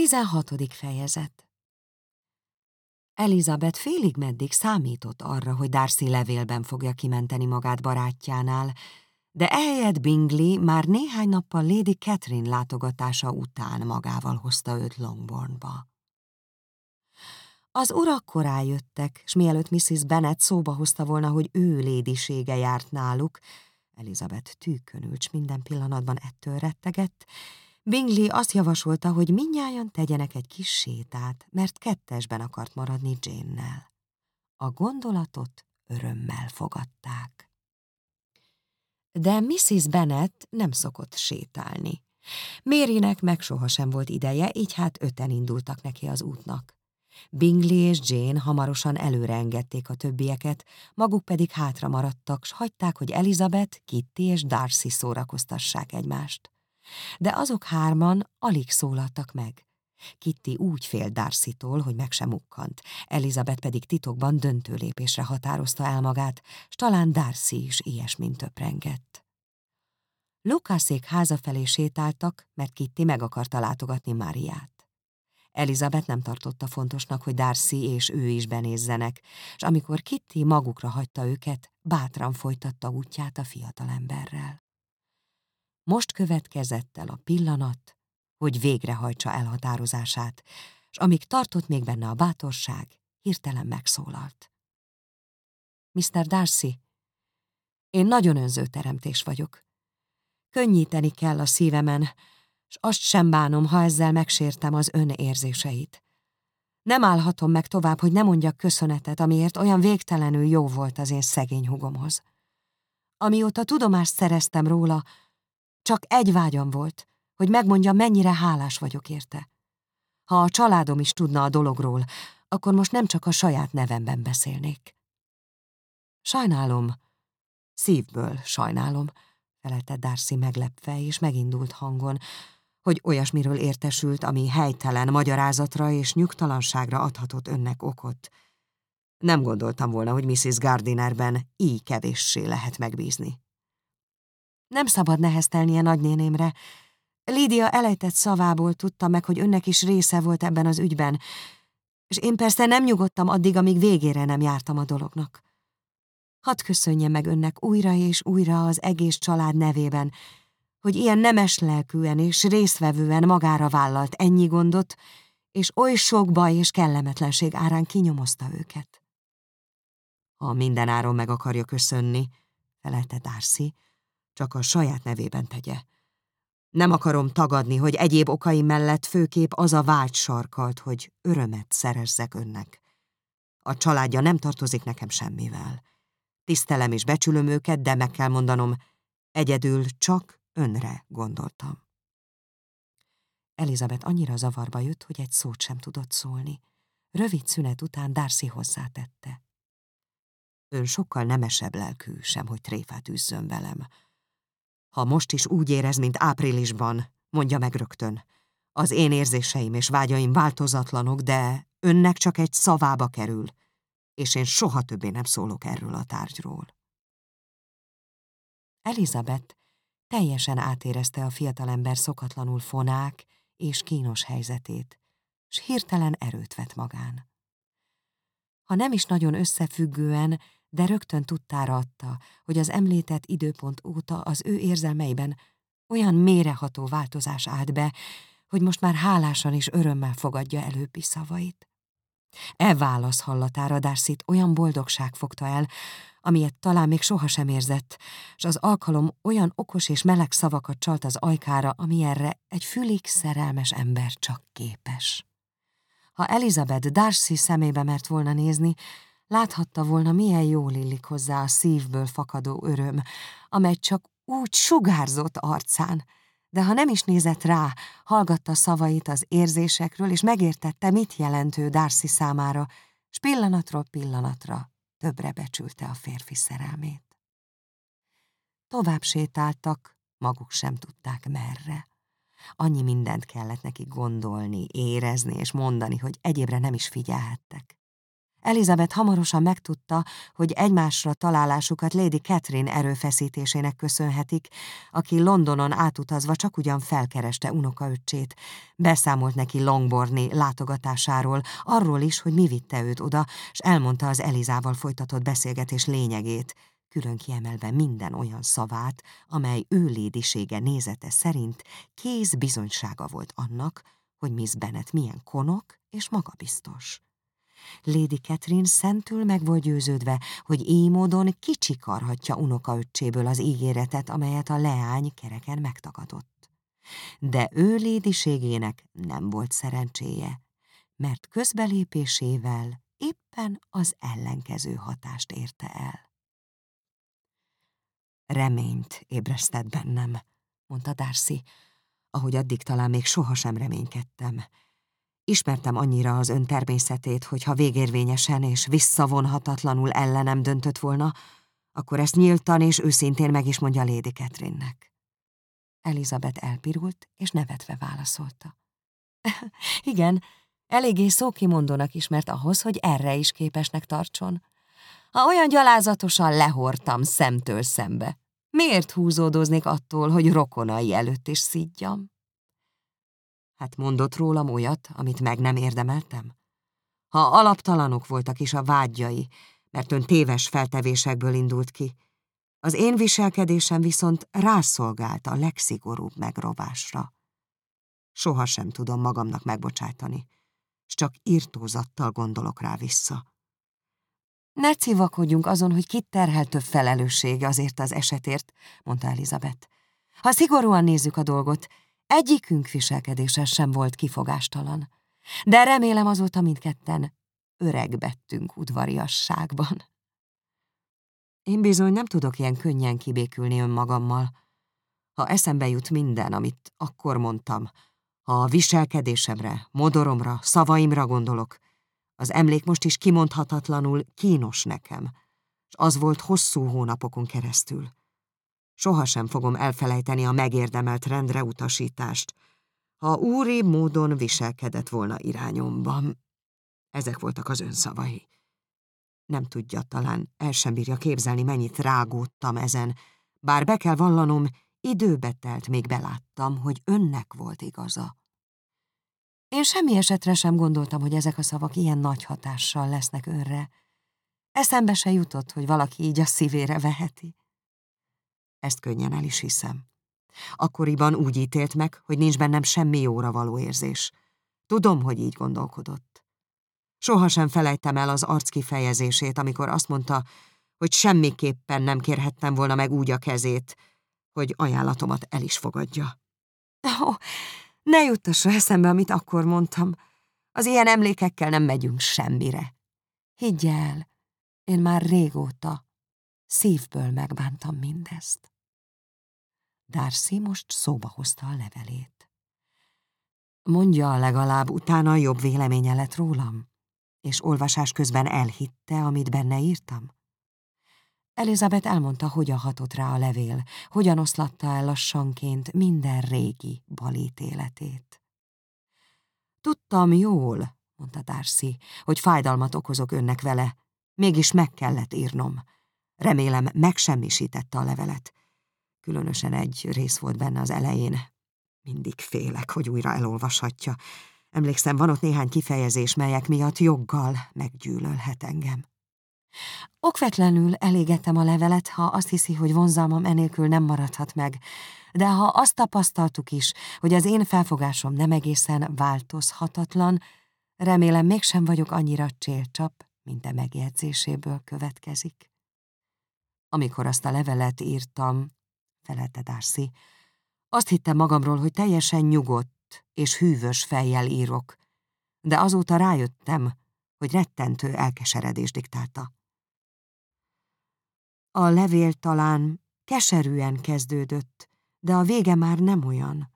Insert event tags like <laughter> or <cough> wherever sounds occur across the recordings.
Tizenhatodik fejezet Elizabeth félig meddig számított arra, hogy Darcy levélben fogja kimenteni magát barátjánál, de ehelyett Bingley már néhány nappal Lady Catherine látogatása után magával hozta őt Longbournba. Az urak korán jöttek, s mielőtt Mrs. Bennet szóba hozta volna, hogy ő lédisége járt náluk, Elizabeth tűkönülcs minden pillanatban ettől rettegett, Bingley azt javasolta, hogy minnyáján tegyenek egy kis sétát, mert kettesben akart maradni Jane-nel. A gondolatot örömmel fogadták. De Mrs. Bennet nem szokott sétálni. Mérinek meg sohasem volt ideje, így hát öten indultak neki az útnak. Bingley és Jane hamarosan előre engedték a többieket, maguk pedig hátra maradtak, s hagyták, hogy Elizabeth, Kitty és Darcy szórakoztassák egymást de azok hárman alig szólaltak meg. Kitty úgy fél Darcy-tól, hogy meg sem mukkant, Elizabeth pedig titokban döntő lépésre határozta el magát, s talán Darcy is ilyesmint töprengett. Lukászék háza felé sétáltak, mert Kitty meg akarta látogatni Máriát. Elizabeth nem tartotta fontosnak, hogy Darcy és ő is benézzenek, és amikor Kitty magukra hagyta őket, bátran folytatta útját a fiatalemberrel. Most következett el a pillanat, hogy végrehajtsa elhatározását, és amíg tartott még benne a bátorság, hirtelen megszólalt. Mr. Darcy, én nagyon önző teremtés vagyok. Könnyíteni kell a szívemen, és azt sem bánom, ha ezzel megsértem az ön érzéseit. Nem állhatom meg tovább, hogy ne mondjak köszönetet, amiért olyan végtelenül jó volt az én szegény hugomhoz. Amióta tudomást szereztem róla, csak egy vágyam volt, hogy megmondja, mennyire hálás vagyok érte. Ha a családom is tudna a dologról, akkor most nem csak a saját nevemben beszélnék. Sajnálom, szívből sajnálom, felelte Darcy meglepve és megindult hangon, hogy olyasmiről értesült, ami helytelen magyarázatra és nyugtalanságra adhatott önnek okot. Nem gondoltam volna, hogy Mrs. Gardinerben így kevéssé lehet megbízni. Nem szabad neheztelnie nagynénémre. Lídia elejtett szavából tudta meg, hogy önnek is része volt ebben az ügyben, és én persze nem nyugodtam addig, amíg végére nem jártam a dolognak. Hadd köszönjem meg önnek újra és újra az egész család nevében, hogy ilyen nemes lelkűen és részvevően magára vállalt ennyi gondot, és oly sok baj és kellemetlenség árán kinyomozta őket. Ha mindenáron meg akarja köszönni, felelte Darcy, csak a saját nevében tegye. Nem akarom tagadni, hogy egyéb okaim mellett főkép az a vágy sarkalt, hogy örömet szerezzek önnek. A családja nem tartozik nekem semmivel. Tisztelem és becsülöm őket, de meg kell mondanom, egyedül csak önre gondoltam. Elizabeth annyira zavarba jött, hogy egy szót sem tudott szólni. Rövid szünet után Darcy hozzátette. Ön sokkal nemesebb lelkű, sem hogy tréfát üzzön velem. Ha most is úgy érez, mint áprilisban, mondja meg rögtön. Az én érzéseim és vágyaim változatlanok, de önnek csak egy szavába kerül, és én soha többé nem szólok erről a tárgyról. Elizabeth teljesen átérezte a fiatalember szokatlanul fonák és kínos helyzetét, s hirtelen erőt vett magán. Ha nem is nagyon összefüggően, de rögtön tudtára adta, hogy az említett időpont óta az ő érzelmeiben olyan méreható változás állt be, hogy most már hálásan és örömmel fogadja előbbi szavait. E válasz hallatára darcy olyan boldogság fogta el, amilyet talán még sohasem érzett, és az alkalom olyan okos és meleg szavakat csalt az ajkára, ami erre egy fülig szerelmes ember csak képes. Ha Elizabeth Darcy szemébe mert volna nézni, Láthatta volna, milyen jól illik hozzá a szívből fakadó öröm, amely csak úgy sugárzott arcán, de ha nem is nézett rá, hallgatta szavait az érzésekről, és megértette, mit jelentő Darcy számára, s pillanatról pillanatra többre becsülte a férfi szerelmét. Tovább sétáltak, maguk sem tudták merre. Annyi mindent kellett neki gondolni, érezni és mondani, hogy egyébre nem is figyelhettek. Elizabeth hamarosan megtudta, hogy egymásra találásukat Lady Catherine erőfeszítésének köszönhetik, aki Londonon átutazva csak ugyan felkereste unokaöccsét. Beszámolt neki Longborni látogatásáról, arról is, hogy mi vitte őt oda, s elmondta az Elizával folytatott beszélgetés lényegét, külön kiemelve minden olyan szavát, amely ő lédisége nézete szerint kéz bizonysága volt annak, hogy Miss Bennet milyen konok és magabiztos. Lady Catherine szentül meg volt győződve, hogy így módon kicsikarhatja unokaöccséből az ígéretet, amelyet a leány kereken megtagadott. De ő lédiségének nem volt szerencséje, mert közbelépésével éppen az ellenkező hatást érte el. Reményt ébresztett bennem, mondta Darcy, ahogy addig talán még sohasem reménykedtem. Ismertem annyira az ön természetét, hogy ha végérvényesen és visszavonhatatlanul ellenem döntött volna, akkor ezt nyíltan és őszintén meg is mondja Lady Catherine-nek. Elizabeth elpirult, és nevetve válaszolta. <laughs> Igen, eléggé szókimondónak ismert ahhoz, hogy erre is képesnek tartson. Ha olyan gyalázatosan lehortam szemtől szembe, miért húzódoznék attól, hogy rokonai előtt is szidjam? Hát mondott rólam olyat, amit meg nem érdemeltem? Ha alaptalanok voltak is a vágyjai, mert ön téves feltevésekből indult ki, az én viselkedésem viszont rászolgált a legszigorúbb megrovásra. Soha sem tudom magamnak megbocsájtani, s csak írtózattal gondolok rá vissza. Ne civakodjunk azon, hogy kit terhel több felelőssége azért az esetért, mondta Elizabeth. Ha szigorúan nézzük a dolgot, Egyikünk viselkedése sem volt kifogástalan, de remélem azóta mindketten öregbettünk udvariasságban. Én bizony nem tudok ilyen könnyen kibékülni önmagammal. Ha eszembe jut minden, amit akkor mondtam, ha a viselkedésemre, modoromra, szavaimra gondolok, az emlék most is kimondhatatlanul kínos nekem, és az volt hosszú hónapokon keresztül. Sohasem fogom elfelejteni a megérdemelt rendre utasítást, ha úri módon viselkedett volna irányomban. Ezek voltak az önszavai. Nem tudja, talán el sem bírja képzelni, mennyit rágódtam ezen, bár be kell vallanom, időbe telt, még beláttam, hogy önnek volt igaza. Én semmi esetre sem gondoltam, hogy ezek a szavak ilyen nagy hatással lesznek önre. Eszembe se jutott, hogy valaki így a szívére veheti. Ezt könnyen el is hiszem. Akkoriban úgy ítélt meg, hogy nincs bennem semmi jóra való érzés. Tudom, hogy így gondolkodott. Sohasem felejtem el az arc kifejezését, amikor azt mondta, hogy semmiképpen nem kérhettem volna meg úgy a kezét, hogy ajánlatomat el is fogadja. Oh, ne juttassa eszembe, amit akkor mondtam. Az ilyen emlékekkel nem megyünk semmire. Higgy el, én már régóta szívből megbántam mindezt. Darcy most szóba hozta a levelét. Mondja legalább utána jobb véleménye lett rólam, és olvasás közben elhitte, amit benne írtam? Elizabeth elmondta, hogyan hatott rá a levél, hogyan oszlatta el lassanként minden régi balét életét. Tudtam jól, mondta Darcy, hogy fájdalmat okozok önnek vele, mégis meg kellett írnom. Remélem, megsemmisítette a levelet. Különösen egy rész volt benne az elején. Mindig félek, hogy újra elolvashatja. Emlékszem, van ott néhány kifejezés, melyek miatt joggal meggyűlölhet engem. Okvetlenül elégettem a levelet, ha azt hiszi, hogy vonzalmam enélkül nem maradhat meg, de ha azt tapasztaltuk is, hogy az én felfogásom nem egészen változhatatlan, remélem mégsem vagyok annyira csélcsap, mint a megjegyzéséből következik. Amikor azt a levelet írtam, felelte Darcy. Azt hittem magamról, hogy teljesen nyugodt és hűvös fejjel írok, de azóta rájöttem, hogy rettentő elkeseredés diktálta. A levél talán keserűen kezdődött, de a vége már nem olyan.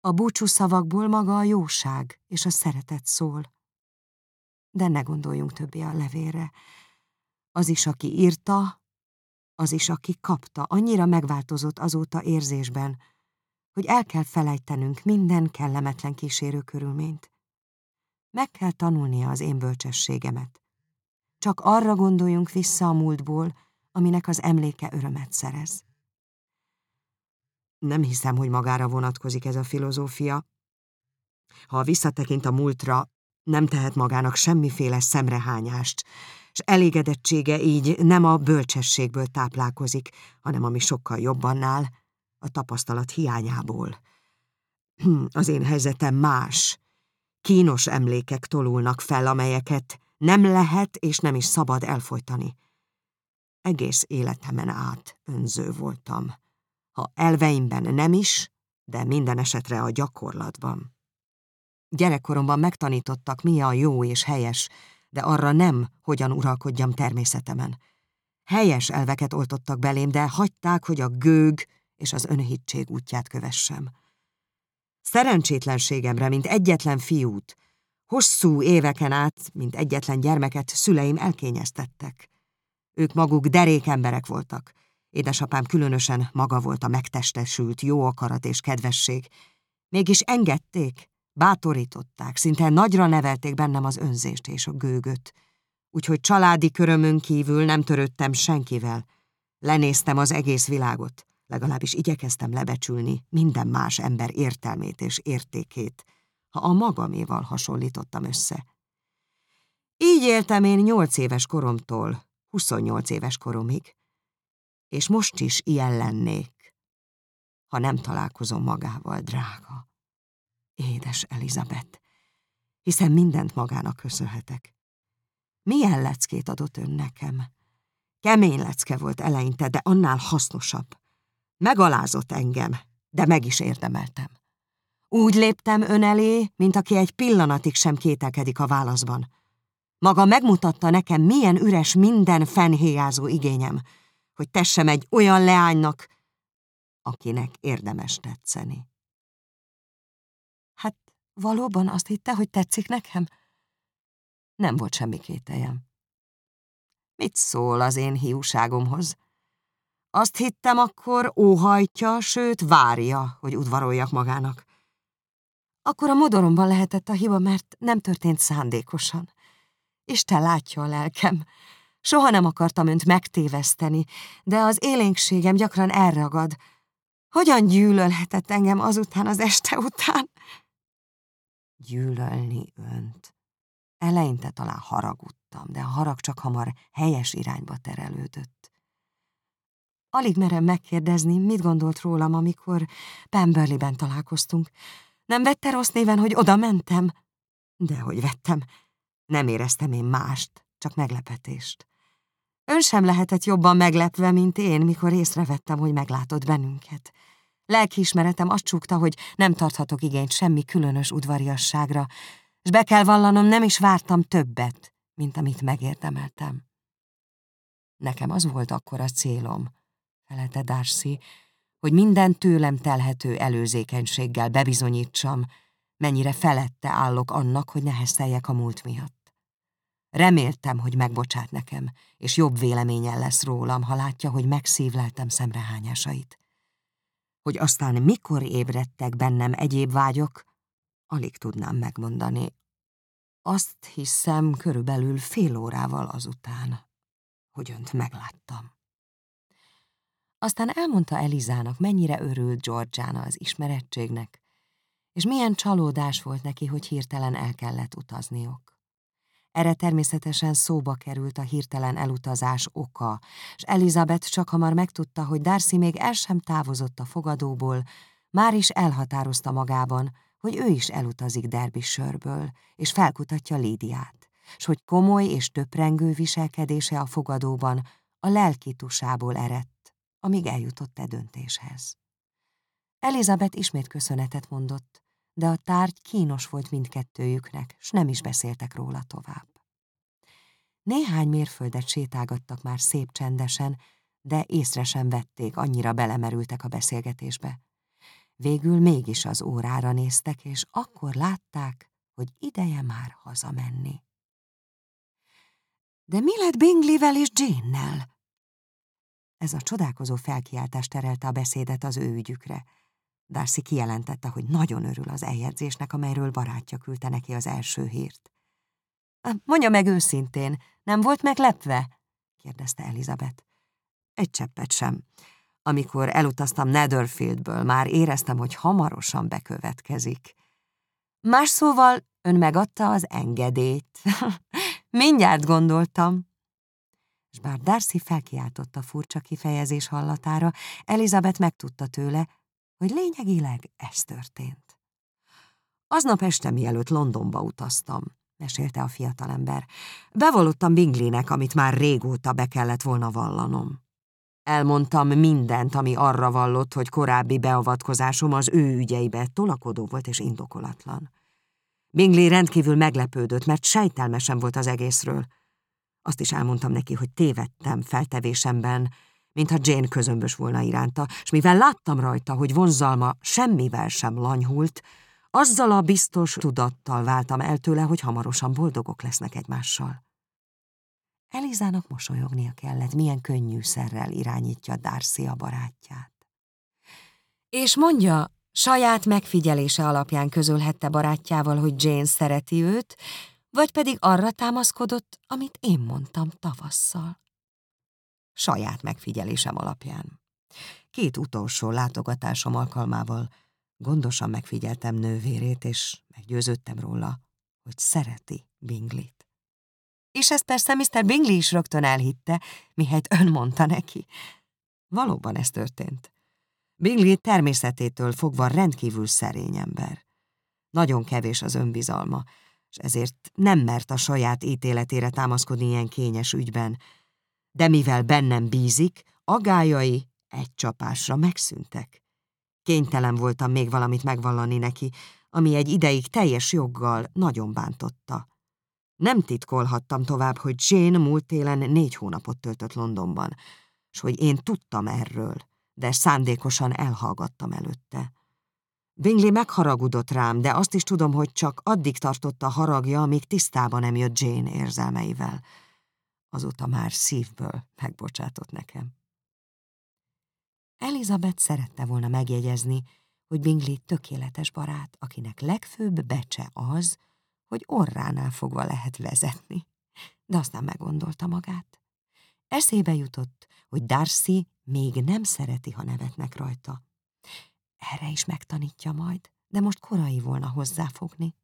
A búcsú szavakból maga a jóság és a szeretet szól. De ne gondoljunk többé a levélre. Az is, aki írta, az is, aki kapta, annyira megváltozott azóta érzésben, hogy el kell felejtenünk minden kellemetlen kísérő körülményt. Meg kell tanulnia az én bölcsességemet, csak arra gondoljunk vissza a múltból, aminek az emléke örömet szerez. Nem hiszem, hogy magára vonatkozik ez a filozófia. Ha visszatekint a múltra, nem tehet magának semmiféle szemrehányást, és elégedettsége így nem a bölcsességből táplálkozik, hanem ami sokkal jobban áll, a tapasztalat hiányából. <clears throat> Az én helyzetem más. Kínos emlékek tolulnak fel, amelyeket nem lehet és nem is szabad elfolytani. Egész életemen át önző voltam. Ha elveimben nem is, de minden esetre a gyakorlatban. Gyerekkoromban megtanítottak, mi a jó és helyes, de arra nem, hogyan uralkodjam természetemen. Helyes elveket oltottak belém, de hagyták, hogy a gőg és az önhittség útját kövessem. Szerencsétlenségemre, mint egyetlen fiút, hosszú éveken át, mint egyetlen gyermeket szüleim elkényeztettek. Ők maguk derék emberek voltak. Édesapám különösen maga volt a megtestesült jó akarat és kedvesség. Mégis engedték, bátorították, szinte nagyra nevelték bennem az önzést és a gőgöt. Úgyhogy családi körömön kívül nem törődtem senkivel. Lenéztem az egész világot. Legalábbis igyekeztem lebecsülni minden más ember értelmét és értékét, ha a magaméval hasonlítottam össze. Így éltem én nyolc éves koromtól, 28 éves koromig, és most is ilyen lennék, ha nem találkozom magával, drága. Édes Elizabeth, hiszen mindent magának köszönhetek. Milyen leckét adott ön nekem? Kemény lecke volt eleinte, de annál hasznosabb. Megalázott engem, de meg is érdemeltem. Úgy léptem ön elé, mint aki egy pillanatig sem kételkedik a válaszban. Maga megmutatta nekem, milyen üres minden fenhéjázó igényem, hogy tessem egy olyan leánynak, akinek érdemes tetszeni. Valóban azt hitte, hogy tetszik nekem? Nem volt semmi kételjem. Mit szól az én hiúságomhoz? Azt hittem akkor óhajtja, sőt várja, hogy udvaroljak magának. Akkor a modoromban lehetett a hiba, mert nem történt szándékosan. Isten látja a lelkem. Soha nem akartam önt megtéveszteni, de az élénkségem gyakran elragad. Hogyan gyűlölhetett engem azután az este után? Gyűlölni önt. Eleinte talán haragudtam, de a harag csak hamar helyes irányba terelődött. Alig merem megkérdezni, mit gondolt rólam, amikor Pemberley-ben találkoztunk. Nem vette rossz néven, hogy oda mentem? Dehogy vettem. Nem éreztem én mást, csak meglepetést. Ön sem lehetett jobban meglepve, mint én, mikor észrevettem, hogy meglátott bennünket. Lelkiismeretem azt csukta, hogy nem tarthatok igényt semmi különös udvariasságra, és be kell vallanom, nem is vártam többet, mint amit megérdemeltem. Nekem az volt akkor a célom, felelte Darcy, hogy minden tőlem telhető előzékenységgel bebizonyítsam, mennyire felette állok annak, hogy nehezteljek a múlt miatt. Reméltem, hogy megbocsát nekem, és jobb véleményen lesz rólam, ha látja, hogy megszívleltem szemrehányásait. Hogy aztán mikor ébredtek bennem egyéb vágyok, alig tudnám megmondani. Azt hiszem körülbelül fél órával azután, hogy önt megláttam. Aztán elmondta Elizának, mennyire örült Georgiana az ismerettségnek, és milyen csalódás volt neki, hogy hirtelen el kellett utazniok. Erre természetesen szóba került a hirtelen elutazás oka, és Elizabeth csak hamar megtudta, hogy Darcy még el sem távozott a fogadóból, már is elhatározta magában, hogy ő is elutazik Derbyshire-ből, és felkutatja Lídiát, s hogy komoly és töprengő viselkedése a fogadóban a lelki tusából eredt, amíg eljutott e döntéshez. Elizabeth ismét köszönetet mondott, de a tárgy kínos volt mindkettőjüknek, s nem is beszéltek róla tovább. Néhány mérföldet sétálgattak már szép csendesen, de észre sem vették, annyira belemerültek a beszélgetésbe. Végül mégis az órára néztek, és akkor látták, hogy ideje már hazamenni. De mi lett Bingleyvel és Jane-nel? Ez a csodálkozó felkiáltás terelte a beszédet az ő ügyükre. Darcy kijelentette, hogy nagyon örül az eljegyzésnek, amelyről barátja küldte neki az első hírt. Mondja meg őszintén, nem volt meglepve? kérdezte Elizabeth. Egy cseppet sem. Amikor elutaztam Netherfieldből, már éreztem, hogy hamarosan bekövetkezik. Más szóval ön megadta az engedélyt. <laughs> Mindjárt gondoltam. És bár Darcy felkiáltotta furcsa kifejezés hallatára, Elizabeth megtudta tőle, hogy lényegileg ez történt. Aznap este, mielőtt Londonba utaztam, mesélte a fiatalember, bevallottam Bingleynek, amit már régóta be kellett volna vallanom. Elmondtam mindent, ami arra vallott, hogy korábbi beavatkozásom az ő ügyeibe tolakodó volt és indokolatlan. Bingley rendkívül meglepődött, mert sejtelmesen volt az egészről. Azt is elmondtam neki, hogy tévedtem feltevésemben, mintha Jane közömbös volna iránta, és mivel láttam rajta, hogy vonzalma semmivel sem lanyhult, azzal a biztos tudattal váltam el tőle, hogy hamarosan boldogok lesznek egymással. Elizának mosolyognia kellett, milyen könnyűszerrel irányítja Darcy a barátját. És mondja, saját megfigyelése alapján közölhette barátjával, hogy Jane szereti őt, vagy pedig arra támaszkodott, amit én mondtam tavasszal. Saját megfigyelésem alapján. Két utolsó látogatásom alkalmával gondosan megfigyeltem nővérét, és meggyőződtem róla, hogy szereti Binglit. És ezt persze Mr. Bingley is rögtön elhitte, mihelyt ön mondta neki. Valóban ez történt. Bingley természetétől fogva rendkívül szerény ember. Nagyon kevés az önbizalma, és ezért nem mert a saját ítéletére támaszkodni ilyen kényes ügyben, de mivel bennem bízik, agályai egy csapásra megszűntek. Kénytelen voltam még valamit megvallani neki, ami egy ideig teljes joggal nagyon bántotta. Nem titkolhattam tovább, hogy Jane múlt télen négy hónapot töltött Londonban, és hogy én tudtam erről, de szándékosan elhallgattam előtte. Bingley megharagudott rám, de azt is tudom, hogy csak addig tartotta a haragja, amíg tisztában nem jött Jane érzelmeivel. Azóta már szívből megbocsátott nekem. Elizabeth szerette volna megjegyezni, hogy Bingley tökéletes barát, akinek legfőbb becse az, hogy orránál fogva lehet vezetni. De aztán meggondolta magát. Eszébe jutott, hogy Darcy még nem szereti, ha nevetnek rajta. Erre is megtanítja majd, de most korai volna hozzáfogni.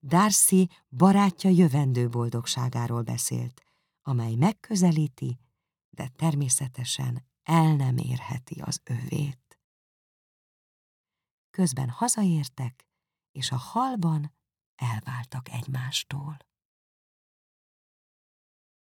Darcy barátja jövendő boldogságáról beszélt, amely megközelíti, de természetesen el nem érheti az övét. Közben hazaértek, és a halban elváltak egymástól.